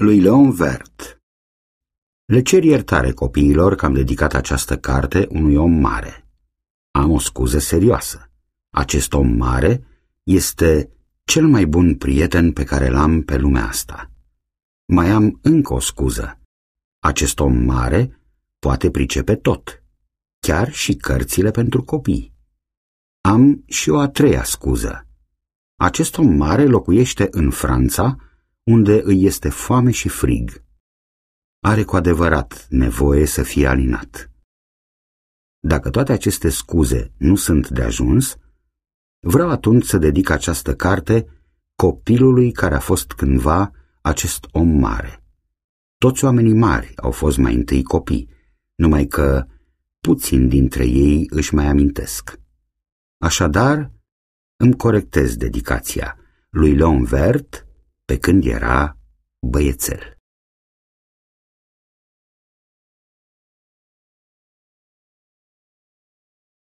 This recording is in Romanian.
lui Leon Vert Le cer iertare copiilor că am dedicat această carte unui om mare. Am o scuză serioasă. Acest om mare este cel mai bun prieten pe care l-am pe lumea asta. Mai am încă o scuză. Acest om mare poate pricepe tot, chiar și cărțile pentru copii. Am și o a treia scuză. Acest om mare locuiește în Franța, unde îi este foame și frig. Are cu adevărat nevoie să fie alinat. Dacă toate aceste scuze nu sunt de ajuns, vreau atunci să dedic această carte copilului care a fost cândva acest om mare. Toți oamenii mari au fost mai întâi copii, numai că puțin dintre ei își mai amintesc. Așadar, îmi corectez dedicația lui Leon Vert pe când era băiețel.